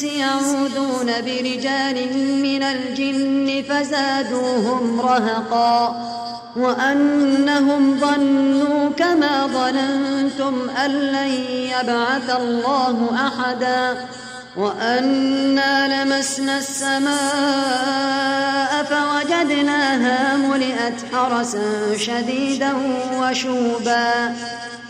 يعودون برجال من الجن فزادوهم رهقا وأنهم ظنوا كما ظننتم أن لن يبعث الله أحدا وأنا لمسنا السماء فوجدناها ملئت حرسا شديدا وشوبا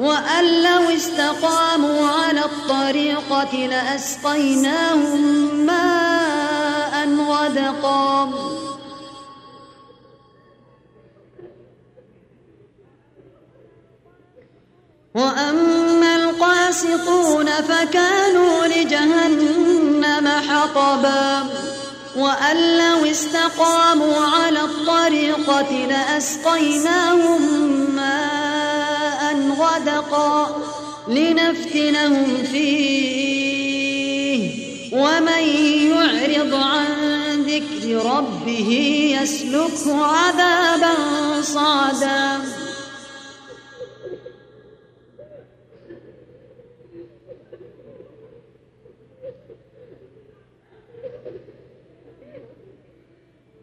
وأن لو استقاموا على الطريقة لأسقيناهم ماء غدقا وأما القاسطون فكانوا لجهنم حطبا. وأن لو استقاموا على الطريقة لأسقيناهم ماء غدقا لنفتنهم فيه. ومن يعرض عن ذكر ربه يسلكه عذابا صعدا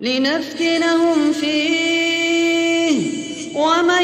لنفتنهم فيه. ومن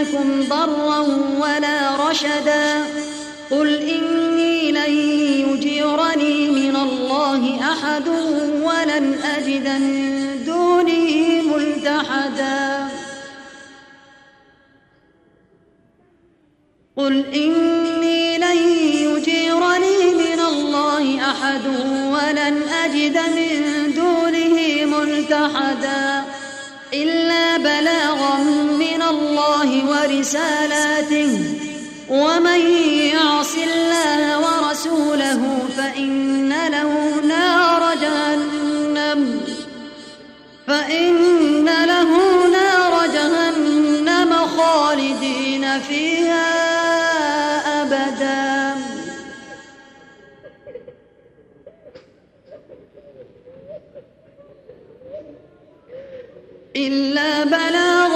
لكم ضرا ولا رشدا قل إني لن يجيرني من الله أحد ولن أجد من دونه ملتحدا قل إني لن يجيرني من الله أحد ولن أجد من دونه ورسالاته. ومن يعص الله ورسوله فإن له نار جهنم. فإن له نار جهنم خالدين فيها أبدا. إلا بلاغا